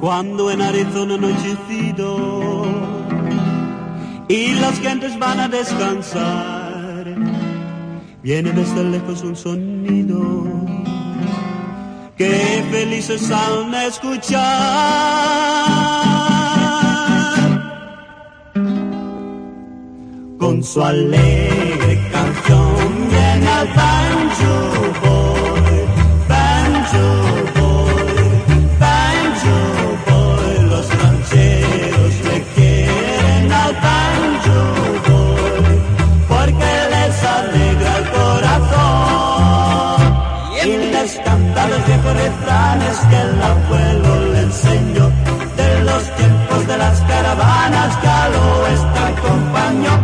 cuando en Arizona anochecido y las gentes van a descansar, viene desde lejos un sonido. Que felices al escuchar. Con su alegre canción viene al refranes que el abuelo le enseñó, de los tiempos de las caravanas que al oeste acompañó,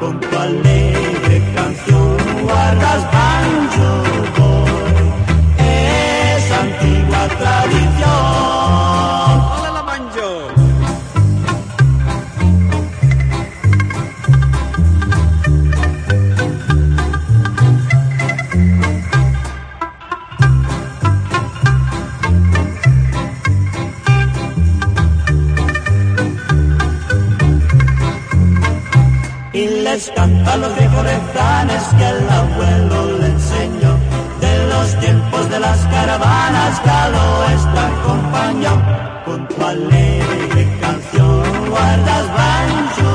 con tu alegre canción guardas banjo boy, es antigua tradición. les canta los recorezanes que el abuelo le enseñó. De los tiempos de las caravanas que al oeste acompañó. Con tu alegre canción guardas bancho